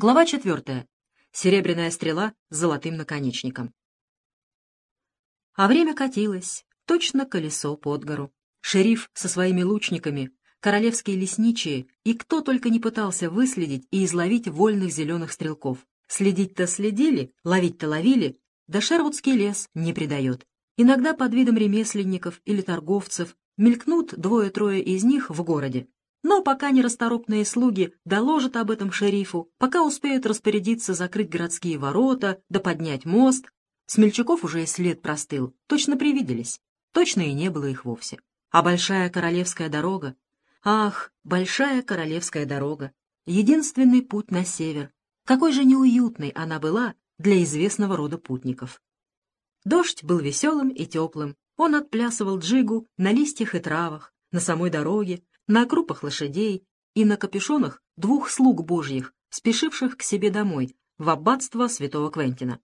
Глава четвертая. Серебряная стрела с золотым наконечником. А время катилось, точно колесо под гору. Шериф со своими лучниками, королевские лесничие и кто только не пытался выследить и изловить вольных зеленых стрелков. Следить-то следили, ловить-то ловили, да Шервудский лес не предает. Иногда под видом ремесленников или торговцев мелькнут двое-трое из них в городе, но пока нерасторопные слуги доложат об этом шерифу, пока успеют распорядиться закрыть городские ворота да поднять мост, смельчаков уже и след простыл, точно привиделись, точно и не было их вовсе. А большая королевская дорога, ах, большая королевская дорога, единственный путь на север, какой же неуютной она была для известного рода путников. Дождь был веселым и теплым, он отплясывал джигу на листьях и травах, на самой дороге, на крупах лошадей и на капюшонах двух слуг божьих, спешивших к себе домой, в аббатство святого Квентина.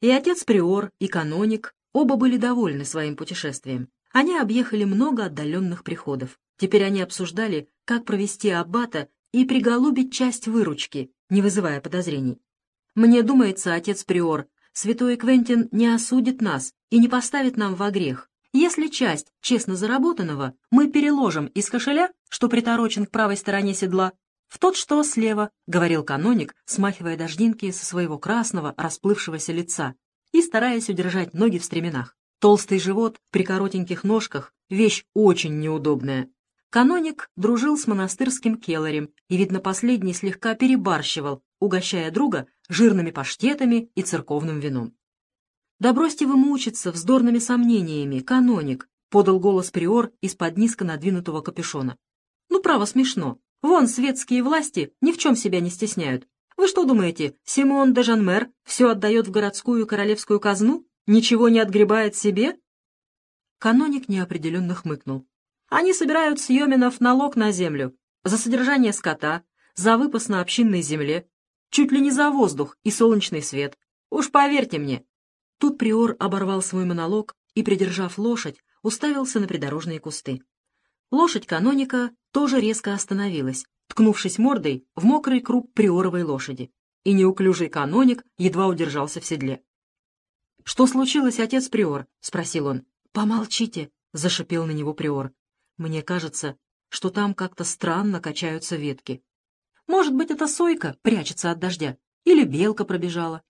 И отец Приор, и каноник оба были довольны своим путешествием. Они объехали много отдаленных приходов. Теперь они обсуждали, как провести аббата и приголубить часть выручки, не вызывая подозрений. «Мне думается, отец Приор, святой Квентин не осудит нас и не поставит нам во грех, если часть честно заработанного мы переложим из кошеля, что приторочен к правой стороне седла, в тот, что слева, — говорил каноник, смахивая дождинки со своего красного, расплывшегося лица и стараясь удержать ноги в стременах. Толстый живот при коротеньких ножках — вещь очень неудобная. Каноник дружил с монастырским келарем, и, видно, последний слегка перебарщивал, угощая друга жирными паштетами и церковным вином. «Да бросьте вы мучиться вздорными сомнениями, каноник», — подал голос приор из-под низко надвинутого капюшона. «Ну, право, смешно. Вон, светские власти ни в чем себя не стесняют. Вы что думаете, Симон де Жанмер все отдает в городскую королевскую казну? Ничего не отгребает себе?» Каноник неопределенно хмыкнул. «Они собирают с Йоминов налог на землю, за содержание скота, за выпас на общинной земле, чуть ли не за воздух и солнечный свет. Уж поверьте мне, Тут приор оборвал свой монолог и, придержав лошадь, уставился на придорожные кусты. Лошадь каноника тоже резко остановилась, ткнувшись мордой в мокрый круп приоровой лошади, и неуклюжий каноник едва удержался в седле. «Что случилось, отец приор?» — спросил он. «Помолчите», — зашипел на него приор. «Мне кажется, что там как-то странно качаются ветки. Может быть, это сойка прячется от дождя, или белка пробежала,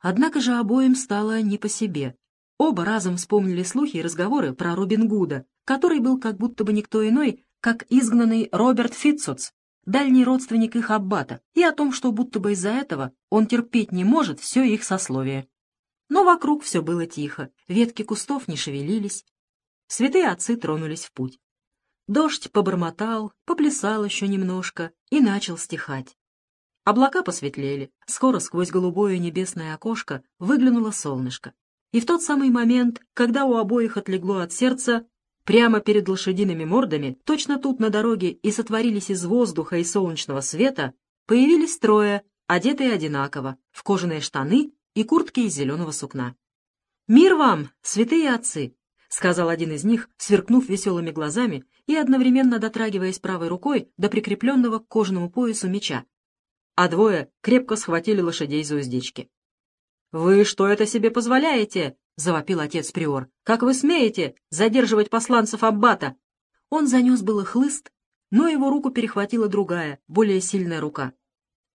Однако же обоим стало не по себе. Оба разом вспомнили слухи и разговоры про Робин Гуда, который был как будто бы никто иной, как изгнанный Роберт Фитцоц, дальний родственник их аббата, и о том, что будто бы из-за этого он терпеть не может все их сословие. Но вокруг все было тихо, ветки кустов не шевелились. Святые отцы тронулись в путь. Дождь побормотал, поплясал еще немножко и начал стихать. Облака посветлели, скоро сквозь голубое небесное окошко выглянуло солнышко. И в тот самый момент, когда у обоих отлегло от сердца, прямо перед лошадиными мордами, точно тут на дороге и сотворились из воздуха и солнечного света, появились трое, одетые одинаково, в кожаные штаны и куртки из зеленого сукна. «Мир вам, святые отцы!» — сказал один из них, сверкнув веселыми глазами и одновременно дотрагиваясь правой рукой до прикрепленного к кожаному поясу меча, а двое крепко схватили лошадей за уздечки. «Вы что это себе позволяете?» — завопил отец Приор. «Как вы смеете задерживать посланцев Аббата?» Он занес было хлыст, но его руку перехватила другая, более сильная рука.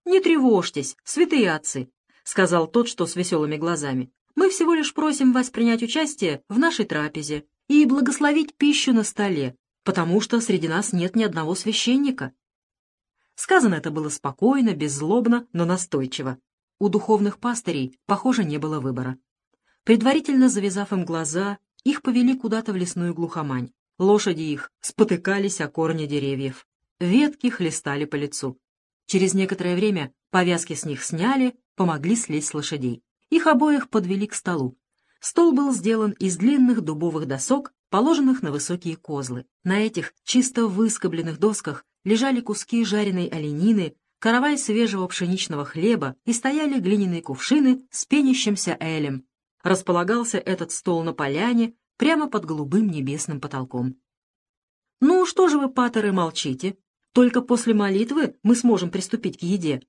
«Не тревожьтесь, святые отцы», — сказал тот, что с веселыми глазами. «Мы всего лишь просим вас принять участие в нашей трапезе и благословить пищу на столе, потому что среди нас нет ни одного священника. Сказано это было спокойно, беззлобно, но настойчиво. У духовных пастырей, похоже, не было выбора. Предварительно завязав им глаза, их повели куда-то в лесную глухомань. Лошади их спотыкались о корни деревьев. Ветки хлестали по лицу. Через некоторое время повязки с них сняли, помогли слезть с лошадей. Их обоих подвели к столу. Стол был сделан из длинных дубовых досок, положенных на высокие козлы. На этих чисто выскобленных досках лежали куски жареной оленины, каравай свежего пшеничного хлеба и стояли глиняные кувшины с пенящимся элем. Располагался этот стол на поляне прямо под голубым небесным потолком. «Ну, что же вы, патеры, молчите? Только после молитвы мы сможем приступить к еде».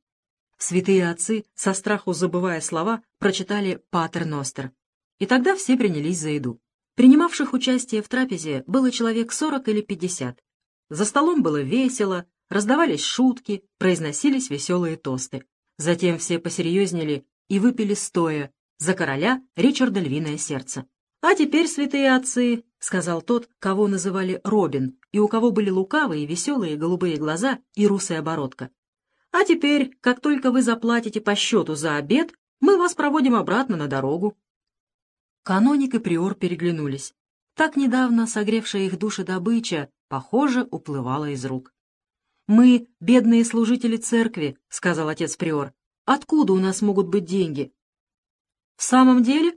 Святые отцы, со страху забывая слова, прочитали «Патер Ностер». И тогда все принялись за еду. Принимавших участие в трапезе было человек сорок или пятьдесят. За столом было весело, раздавались шутки, произносились веселые тосты. Затем все посерьезнели и выпили стоя за короля Ричарда Львиное Сердце. «А теперь, святые отцы», — сказал тот, кого называли Робин, и у кого были лукавые, веселые голубые глаза и русая оборотка. «А теперь, как только вы заплатите по счету за обед, мы вас проводим обратно на дорогу». Каноник и приор переглянулись. Так недавно согревшая их души добыча, похоже, уплывала из рук. «Мы — бедные служители церкви», — сказал отец приор. «Откуда у нас могут быть деньги?» «В самом деле?»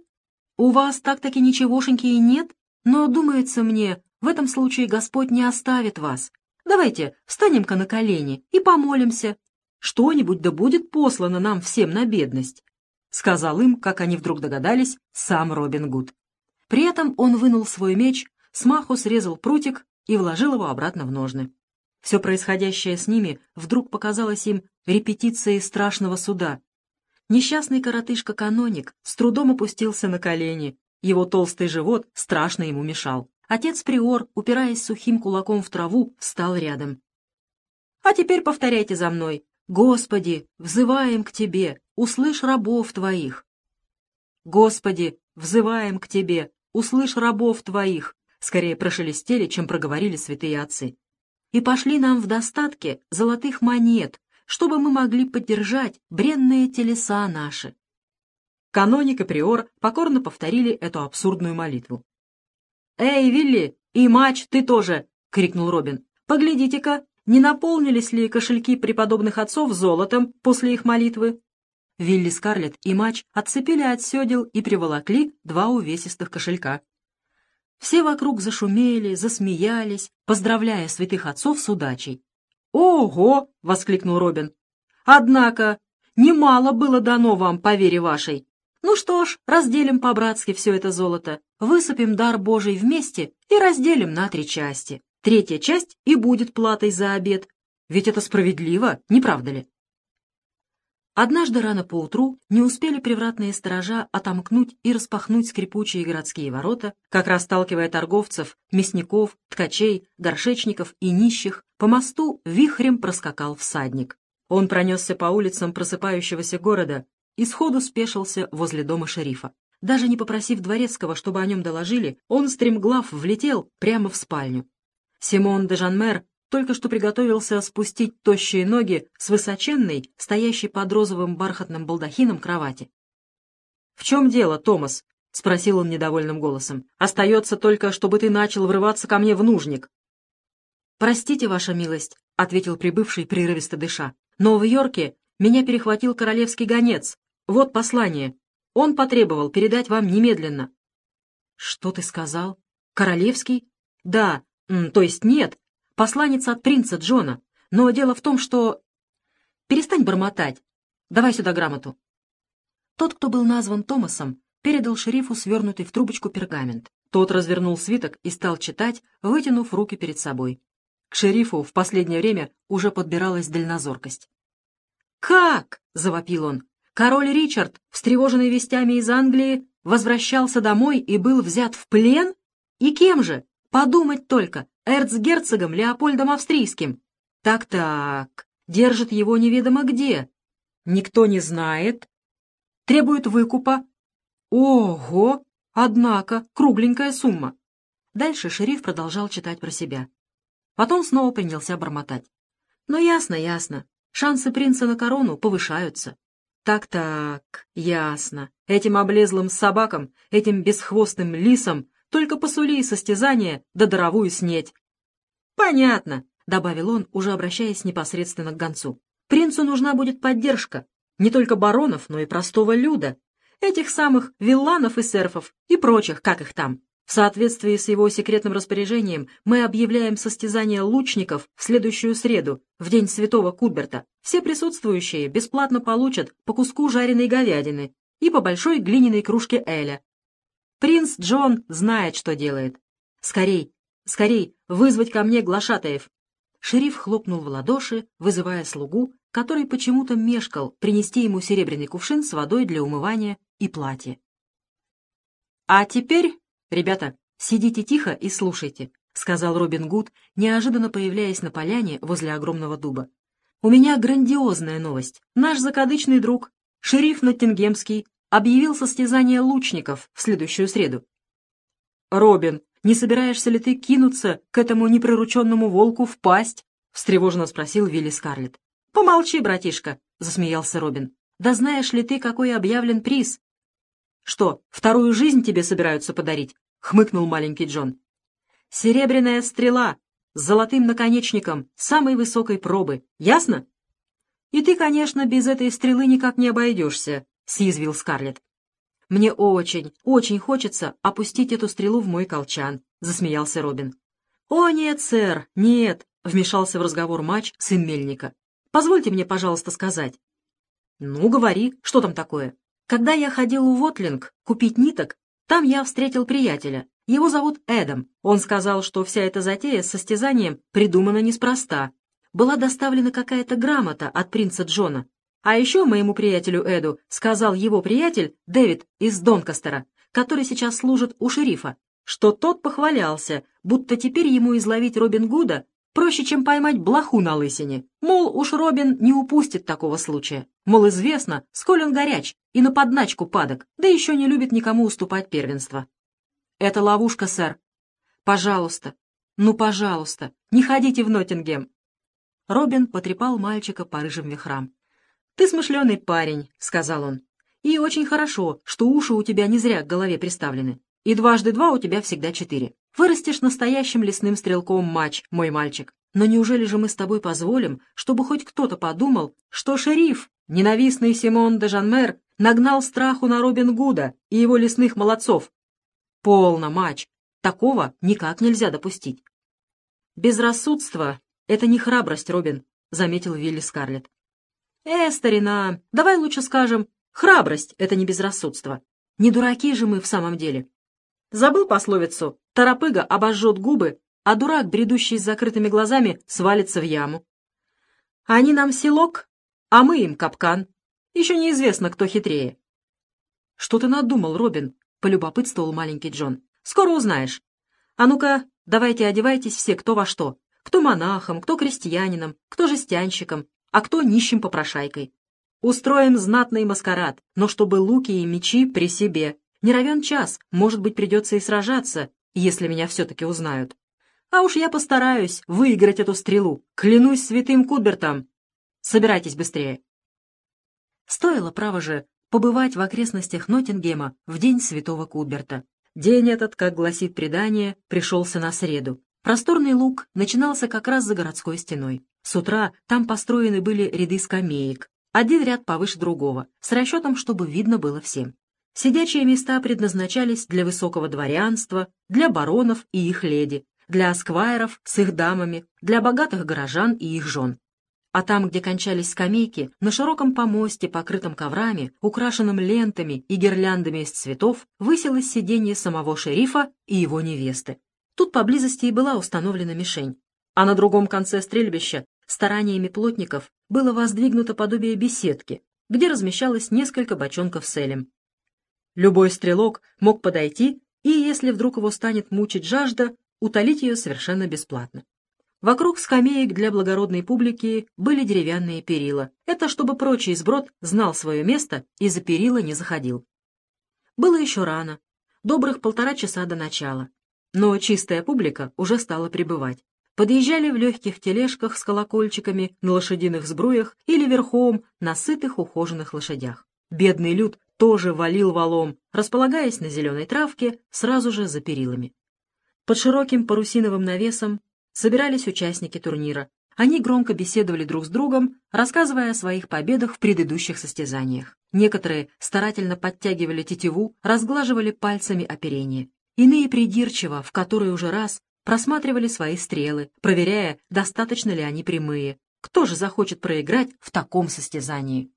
У вас так-таки ничегошеньки и нет, но, думается мне, в этом случае Господь не оставит вас. Давайте встанем-ка на колени и помолимся. Что-нибудь да будет послано нам всем на бедность», — сказал им, как они вдруг догадались, сам Робин Гуд. При этом он вынул свой меч, смаху срезал прутик и вложил его обратно в ножны. Все происходящее с ними вдруг показалось им репетицией страшного суда, Несчастный коротышка-каноник с трудом опустился на колени. Его толстый живот страшно ему мешал. Отец-приор, упираясь сухим кулаком в траву, встал рядом. «А теперь повторяйте за мной. Господи, взываем к Тебе, услышь рабов Твоих». «Господи, взываем к Тебе, услышь рабов Твоих», скорее прошелестели, чем проговорили святые отцы. «И пошли нам в достатке золотых монет, чтобы мы могли поддержать бренные телеса наши. Каноник и приор покорно повторили эту абсурдную молитву. «Эй, Вилли, и матч, ты тоже!» — крикнул Робин. «Поглядите-ка, не наполнились ли кошельки преподобных отцов золотом после их молитвы?» Вилли Скарлетт и Мач отцепили от седел и приволокли два увесистых кошелька. Все вокруг зашумели, засмеялись, поздравляя святых отцов с удачей. «Ого!» — воскликнул Робин. «Однако, немало было дано вам по вере вашей. Ну что ж, разделим по-братски все это золото, высыпем дар Божий вместе и разделим на три части. Третья часть и будет платой за обед. Ведь это справедливо, не правда ли?» Однажды рано поутру не успели привратные сторожа отомкнуть и распахнуть скрипучие городские ворота, как расталкивая торговцев, мясников, ткачей, горшечников и нищих, по мосту вихрем проскакал всадник. Он пронесся по улицам просыпающегося города и сходу спешился возле дома шерифа. Даже не попросив дворецкого, чтобы о нем доложили, он стремглав влетел прямо в спальню. Симон де Жанмер только что приготовился спустить тощие ноги с высоченной, стоящей под розовым бархатным балдахином кровати. «В чем дело, Томас?» — спросил он недовольным голосом. «Остается только, чтобы ты начал врываться ко мне в нужник». «Простите, ваша милость», — ответил прибывший, прерывисто дыша. «Но в Йорке меня перехватил королевский гонец. Вот послание. Он потребовал передать вам немедленно». «Что ты сказал? Королевский?» «Да, то есть нет, посланец от принца Джона. Но дело в том, что... Перестань бормотать. Давай сюда грамоту. Тот, кто был назван Томасом, передал шерифу свернутый в трубочку пергамент. Тот развернул свиток и стал читать, вытянув руки перед собой. К шерифу в последнее время уже подбиралась дальнозоркость. «Как?» — завопил он. «Король Ричард, встревоженный вестями из Англии, возвращался домой и был взят в плен? И кем же? Подумать только, эрцгерцогом Леопольдом Австрийским. Так-так, держит его неведомо где. Никто не знает. Требует выкупа. Ого! Однако, кругленькая сумма. Дальше шериф продолжал читать про себя. Потом снова принялся бормотать. Но «Ну, ясно, ясно. Шансы принца на корону повышаются. Так-так, ясно. Этим облезлым собакам, этим бесхвостым лисам только посули состязание да даровую снеть. «Понятно», — добавил он, уже обращаясь непосредственно к гонцу. «Принцу нужна будет поддержка, не только баронов, но и простого люда, этих самых вилланов и серфов и прочих, как их там. В соответствии с его секретным распоряжением мы объявляем состязание лучников в следующую среду, в день святого Кудберта. Все присутствующие бесплатно получат по куску жареной говядины и по большой глиняной кружке эля, Принц Джон знает, что делает. Скорей, скорей, вызвать ко мне глашатаев. шериф хлопнул в ладоши, вызывая слугу, который почему-то мешкал принести ему серебряный кувшин с водой для умывания и платье. «А теперь, ребята, сидите тихо и слушайте», — сказал Робин Гуд, неожиданно появляясь на поляне возле огромного дуба. «У меня грандиозная новость. Наш закадычный друг, шериф Ноттингемский, объявил состязание лучников в следующую среду. «Робин, не собираешься ли ты кинуться к этому неприрученному волку в пасть?» — встревоженно спросил Вилли Скарлетт. «Помолчи, братишка», — засмеялся Робин. «Да знаешь ли ты, какой объявлен приз?» «Что, вторую жизнь тебе собираются подарить?» — хмыкнул маленький Джон. «Серебряная стрела с золотым наконечником самой высокой пробы. Ясно?» «И ты, конечно, без этой стрелы никак не обойдешься», — съязвил Скарлетт. «Мне очень, очень хочется опустить эту стрелу в мой колчан», — засмеялся Робин. «О, нет, сэр, нет», — вмешался в разговор матч сын Мельника. «Позвольте мне, пожалуйста, сказать». «Ну, говори, что там такое?» «Когда я ходил в Отлинг купить ниток, там я встретил приятеля. Его зовут Эдом. Он сказал, что вся эта затея с состязанием придумана неспроста. Была доставлена какая-то грамота от принца Джона, а еще моему приятелю Эду сказал его приятель Дэвид из Донкастера, который сейчас служит у шерифа, что тот похвалялся, будто теперь ему изловить Робин Гуда проще, чем поймать блоху на лысине. Мол, уж Робин не упустит такого случая. Мол, известно, сколь он горяч и на подначку падок, да еще не любит никому уступать первенство. Это ловушка, сэр. Пожалуйста, ну, пожалуйста, не ходите в Ноттингем. Робин потрепал мальчика по рыжим вихрам. «Ты смышленый парень», — сказал он. «И очень хорошо, что уши у тебя не зря к голове приставлены. И дважды два у тебя всегда четыре. Вырастешь настоящим лесным стрелком матч, мой мальчик. Но неужели же мы с тобой позволим, чтобы хоть кто-то подумал, что шериф, ненавистный Симон де Жанмер, нагнал страху на Робин Гуда и его лесных молодцов? Полно, матч. Такого никак нельзя допустить. Безрассудство — это не храбрость, Робин, — заметил Вилли Скарлетт. «Э, старина, давай лучше скажем, храбрость — это не безрассудство. Не дураки же мы в самом деле. Забыл пословицу «Торопыга обожжет губы, а дурак, бредущий с закрытыми глазами, свалится в яму». Они нам селок, а мы им капкан. Еще неизвестно, кто хитрее. «Что ты надумал, Робин?» — полюбопытствовал маленький Джон. «Скоро узнаешь. А ну-ка, давайте одевайтесь все кто во что. Кто монахом, кто крестьянином, кто жестянщиком, а кто нищим попрошайкой. Устроим знатный маскарад, но чтобы луки и мечи при себе. Не равен час, может быть, придется и сражаться, если меня все-таки узнают. А уж я постараюсь выиграть эту стрелу, клянусь святым Кудбертом. Собирайтесь быстрее. Стоило, право же, побывать в окрестностях Ноттингема в день святого Кудберта. День этот, как гласит предание, пришелся на среду. Просторный луг начинался как раз за городской стеной. С утра там построены были ряды скамеек, один ряд повыше другого, с расчетом, чтобы видно было всем. Сидячие места предназначались для высокого дворянства, для баронов и их леди, для асквайров с их дамами, для богатых горожан и их жен. А там, где кончались скамейки, на широком помосте, покрытом коврами, украшенном лентами и гирляндами из цветов, высилось сиденье самого шерифа и его невесты. Тут поблизости и была установлена мишень, а на другом конце стрельбища стараниями плотников было воздвигнуто подобие беседки, где размещалось несколько бочонков с элем. Любой стрелок мог подойти и, если вдруг его станет мучить жажда, утолить ее совершенно бесплатно. Вокруг скамеек для благородной публики были деревянные перила. Это чтобы прочий сброд знал свое место и за перила не заходил. Было еще рано, добрых полтора часа до начала, но чистая публика уже стала прибывать подъезжали в легких тележках с колокольчиками на лошадиных сбруях или верхом на сытых ухоженных лошадях. Бедный люд тоже валил валом, располагаясь на зеленой травке сразу же за перилами. Под широким парусиновым навесом собирались участники турнира. Они громко беседовали друг с другом, рассказывая о своих победах в предыдущих состязаниях. Некоторые старательно подтягивали тетиву, разглаживали пальцами оперение. Иные придирчиво, в который уже раз, просматривали свои стрелы, проверяя, достаточно ли они прямые. Кто же захочет проиграть в таком состязании?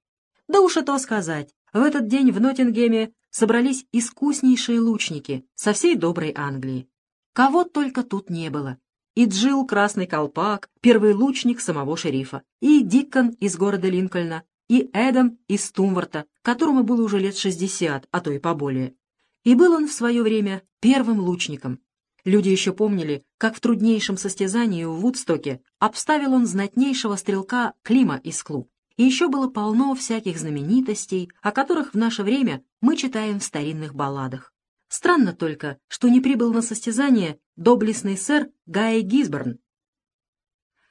Да уж это сказать. В этот день в Ноттингеме собрались искуснейшие лучники со всей доброй Англии. Кого только тут не было. и Джилл Красный Колпак, первый лучник самого шерифа, и Диккон из города Линкольна, и Эдам из Тумворта, которому было уже лет шестьдесят, а то и поболее. И был он в свое время первым лучником. Люди еще помнили, как в труднейшем состязании в Вудстоке обставил он знатнейшего стрелка Клима из Клу. И еще было полно всяких знаменитостей, о которых в наше время мы читаем в старинных балладах. Странно только, что не прибыл на состязание доблестный сэр Гай Гизборн.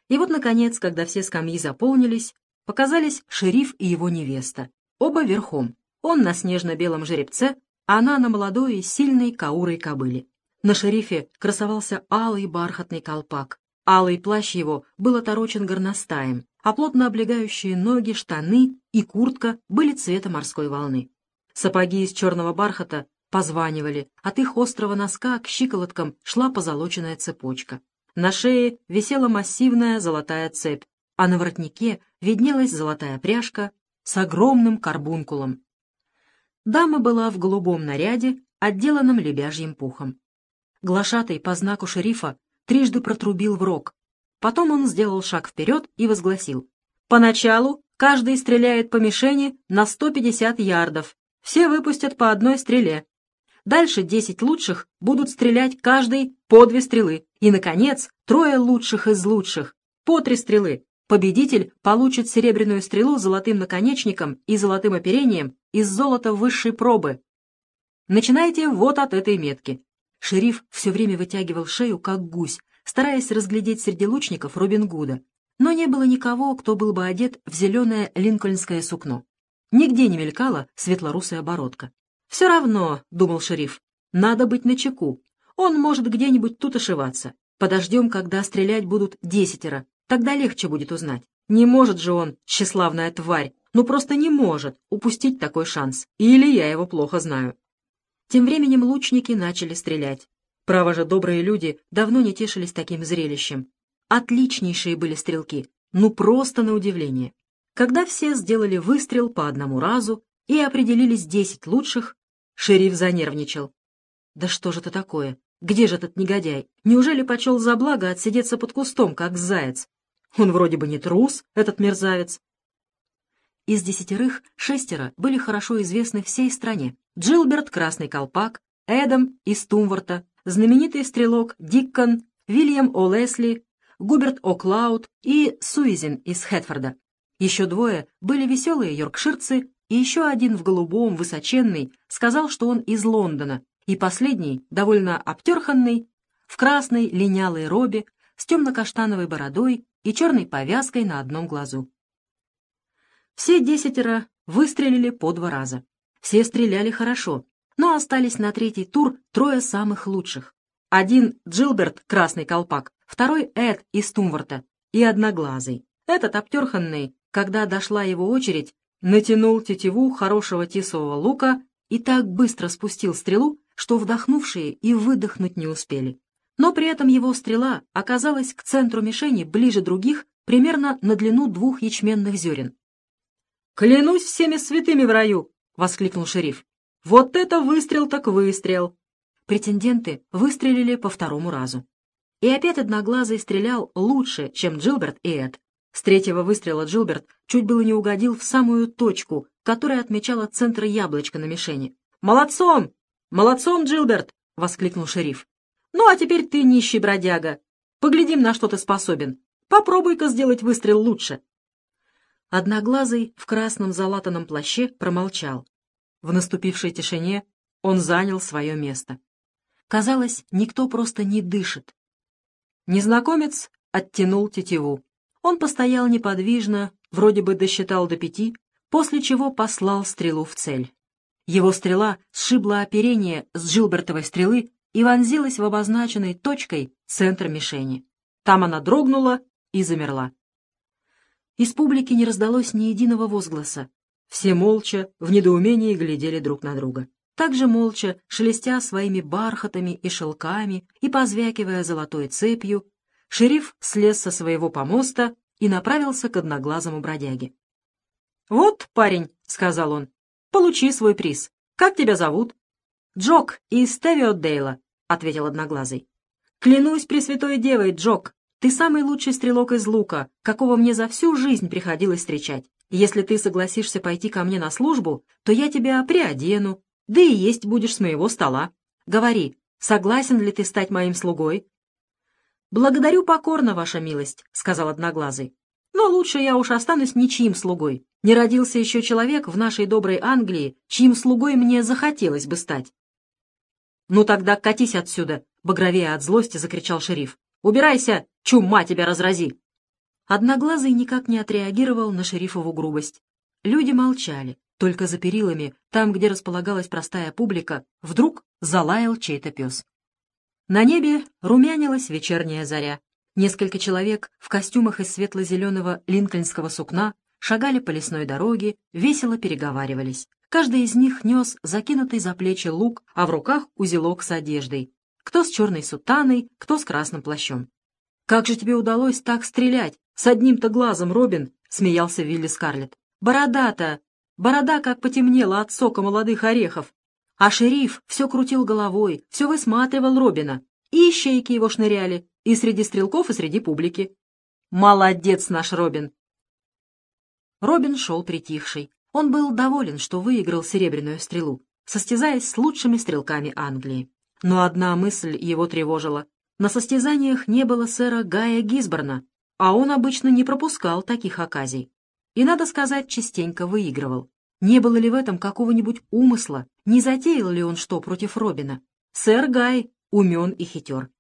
И вот, наконец, когда все скамьи заполнились, показались шериф и его невеста, оба верхом. Он на снежно-белом жеребце, а она на молодой, сильной каурой кобыле. На шерифе красовался алый бархатный колпак. Алый плащ его был оторочен горностаем, а плотно облегающие ноги, штаны и куртка были цвета морской волны. Сапоги из черного бархата позванивали, от их острого носка к щиколоткам шла позолоченная цепочка. На шее висела массивная золотая цепь, а на воротнике виднелась золотая пряжка с огромным карбункулом. Дама была в голубом наряде, отделанном лебяжьим пухом. Глашатый по знаку шерифа трижды протрубил в рог. Потом он сделал шаг вперед и возгласил. «Поначалу каждый стреляет по мишени на 150 ярдов. Все выпустят по одной стреле. Дальше 10 лучших будут стрелять каждый по две стрелы. И, наконец, трое лучших из лучших по три стрелы. Победитель получит серебряную стрелу с золотым наконечником и золотым оперением из золота высшей пробы. Начинайте вот от этой метки. Шериф все время вытягивал шею, как гусь, стараясь разглядеть среди лучников Робин Гуда. Но не было никого, кто был бы одет в зеленое линкольнское сукно. Нигде не мелькала светлорусая бородка. «Все равно», — думал шериф, — «надо быть начеку. Он может где-нибудь тут ошиваться. Подождем, когда стрелять будут десятеро. Тогда легче будет узнать. Не может же он, тщеславная тварь, ну просто не может упустить такой шанс. Или я его плохо знаю». Тем временем лучники начали стрелять. Право же, добрые люди давно не тешились таким зрелищем. Отличнейшие были стрелки, ну просто на удивление. Когда все сделали выстрел по одному разу и определились десять лучших, шериф занервничал. «Да что же это такое? Где же этот негодяй? Неужели почел за благо отсидеться под кустом, как заяц? Он вроде бы не трус, этот мерзавец». Из десятерых шестеро были хорошо известны всей стране. Джилберт Красный Колпак, Эдам из Тумворта, знаменитый стрелок Диккон, Вильям О'Лесли, Губерт О'Клауд и Суизин из Хэтфорда. Еще двое были веселые йоркширцы, и еще один в голубом, высоченный, сказал, что он из Лондона, и последний, довольно обтерханный, в красной линялой робе, с темно-каштановой бородой и черной повязкой на одном глазу. Все десятеро выстрелили по два раза. Все стреляли хорошо, но остались на третий тур трое самых лучших. Один — Джилберт, красный колпак, второй — Эд из Тумворта и Одноглазый. Этот обтерханный, когда дошла его очередь, натянул тетиву хорошего тисового лука и так быстро спустил стрелу, что вдохнувшие и выдохнуть не успели. Но при этом его стрела оказалась к центру мишени ближе других, примерно на длину двух ячменных зерен. «Клянусь всеми святыми в раю!» — воскликнул шериф. «Вот это выстрел так выстрел!» Претенденты выстрелили по второму разу. И опять Одноглазый стрелял лучше, чем Джилберт и Эд. С третьего выстрела Джилберт чуть было не угодил в самую точку, которая отмечала центр яблочка на мишени. «Молодцом! Молодцом, Джилберт!» — воскликнул шериф. «Ну, а теперь ты нищий бродяга. Поглядим, на что ты способен. Попробуй-ка сделать выстрел лучше». Одноглазый в красном залатанном плаще промолчал. В наступившей тишине он занял свое место. Казалось, никто просто не дышит. Незнакомец оттянул тетиву. Он постоял неподвижно, вроде бы досчитал до пяти, после чего послал стрелу в цель. Его стрела сшибла оперение с Джилбертовой стрелы и вонзилась в обозначенной точкой центр мишени. Там она дрогнула и замерла. Из публики не раздалось ни единого возгласа. Все молча, в недоумении глядели друг на друга. Также молча, шелестя своими бархатами и шелками и позвякивая золотой цепью, шериф слез со своего помоста и направился к одноглазому бродяге. «Вот, парень», — сказал он, — «получи свой приз. Как тебя зовут?» «Джок из Тевиотдейла», — ответил одноглазый. Клянусь Пресвятой Девой, Джок, ты самый лучший стрелок из лука, какого мне за всю жизнь приходилось встречать. Если ты согласишься пойти ко мне на службу, то я тебя приодену, да и есть будешь с моего стола. Говори, согласен ли ты стать моим слугой?» «Благодарю покорно, ваша милость», — сказал Одноглазый. «Но лучше я уж останусь ничьим слугой. Не родился еще человек в нашей доброй Англии, чьим слугой мне захотелось бы стать». «Ну тогда катись отсюда!» — багровея от злости закричал шериф. «Убирайся! Чума тебя разрази!» Одноглазый никак не отреагировал на шерифову грубость. Люди молчали, только за перилами, там, где располагалась простая публика, вдруг залаял чей-то пес. На небе румянилась вечерняя заря. Несколько человек в костюмах из светло-зеленого линкольнского сукна шагали по лесной дороге, весело переговаривались. Каждый из них нес закинутый за плечи лук, а в руках узелок с одеждой. Кто с черной сутаной, кто с красным плащом. «Как же тебе удалось так стрелять? С одним-то глазом, Робин!» — смеялся Вилли Скарлетт. «Борода-то! Борода как потемнела от сока молодых орехов!» А шериф все крутил головой, все высматривал Робина. И ищейки его шныряли, и среди стрелков, и среди публики. «Молодец наш Робин!» Робин шел притихший. Он был доволен, что выиграл серебряную стрелу, состязаясь с лучшими стрелками Англии. Но одна мысль его тревожила. На состязаниях не было сэра Гая Гисборна, а он обычно не пропускал таких оказий. И, надо сказать, частенько выигрывал. Не было ли в этом какого-нибудь умысла, не затеял ли он что против Робина? Сэр Гай умен и хитер.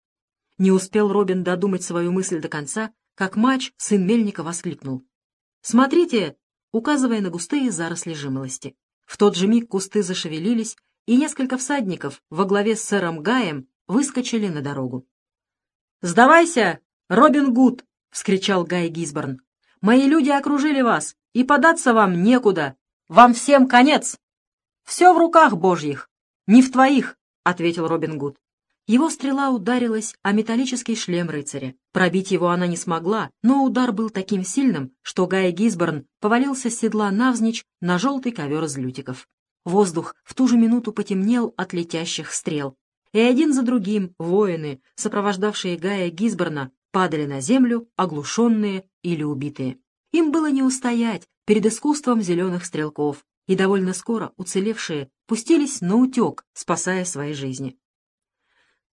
Не успел Робин додумать свою мысль до конца, как матч сын Мельника воскликнул. «Смотрите, указывая на густые заросли жимолости. В тот же миг кусты зашевелились, и несколько всадников во главе с сэром Гаем выскочили на дорогу. «Сдавайся, Робин Гуд!» — вскричал Гай Гисборн. «Мои люди окружили вас, и податься вам некуда. Вам всем конец!» «Все в руках божьих, не в твоих!» — ответил Робин Гуд. Его стрела ударилась о металлический шлем рыцаря. Пробить его она не смогла, но удар был таким сильным, что Гай Гисборн повалился с седла навзничь на желтый ковер из лютиков. Воздух в ту же минуту потемнел от летящих стрел. И один за другим воины, сопровождавшие Гая Гисборна, падали на землю, оглушенные или убитые. Им было не устоять перед искусством зеленых стрелков, и довольно скоро уцелевшие пустились на утек, спасая свои жизни.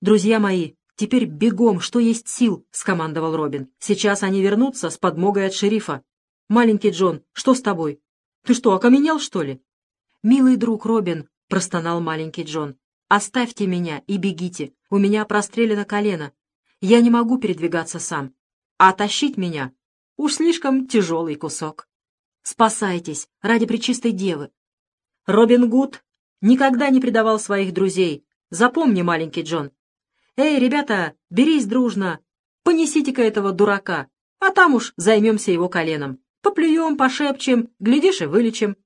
«Друзья мои, теперь бегом, что есть сил!» — скомандовал Робин. «Сейчас они вернутся с подмогой от шерифа. Маленький Джон, что с тобой? Ты что, окаменел, что ли?» «Милый друг Робин», — простонал маленький Джон, — «оставьте меня и бегите. У меня прострелено колено. Я не могу передвигаться сам. А тащить меня — уж слишком тяжелый кусок. Спасайтесь ради пречистой девы». Робин Гуд никогда не предавал своих друзей. Запомни, маленький Джон, «Эй, ребята, берись дружно! Понесите-ка этого дурака, а там уж займемся его коленом. Поплюем, пошепчем, глядишь и вылечим».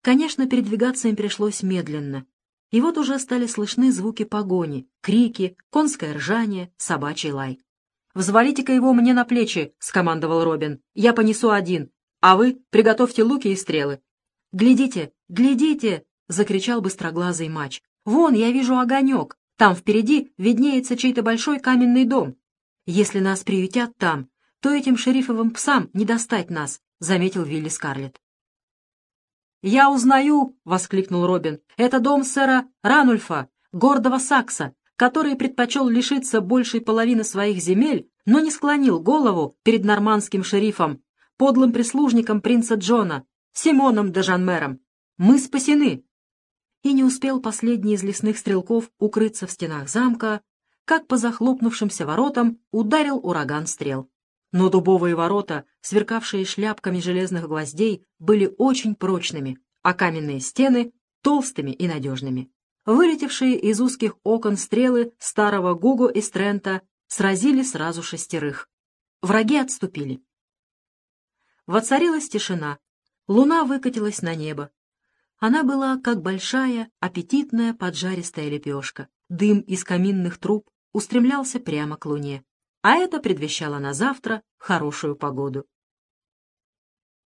Конечно, передвигаться им пришлось медленно. И вот уже стали слышны звуки погони, крики, конское ржание, собачий лай. «Взвалите-ка его мне на плечи», — скомандовал Робин. «Я понесу один, а вы приготовьте луки и стрелы». «Глядите, глядите!» — закричал быстроглазый мач. «Вон, я вижу огонек. Там впереди виднеется чей-то большой каменный дом. Если нас приютят там, то этим шерифовым псам не достать нас», — заметил Вилли Скарлетт. «Я узнаю!» — воскликнул Робин. «Это дом сэра Ранульфа, гордого Сакса, который предпочел лишиться большей половины своих земель, но не склонил голову перед нормандским шерифом, подлым прислужником принца Джона, Симоном де Жанмером. Мы спасены!» и не успел последний из лесных стрелков укрыться в стенах замка, как по захлопнувшимся воротам ударил ураган стрел. Но дубовые ворота, сверкавшие шляпками железных гвоздей, были очень прочными, а каменные стены — толстыми и надежными. Вылетевшие из узких окон стрелы старого Гуго и Стрента сразили сразу шестерых. Враги отступили. Воцарилась тишина. Луна выкатилась на небо. Она была как большая, аппетитная поджаристая лепешка. Дым из каминных труб устремлялся прямо к луне. А это предвещало на завтра хорошую погоду.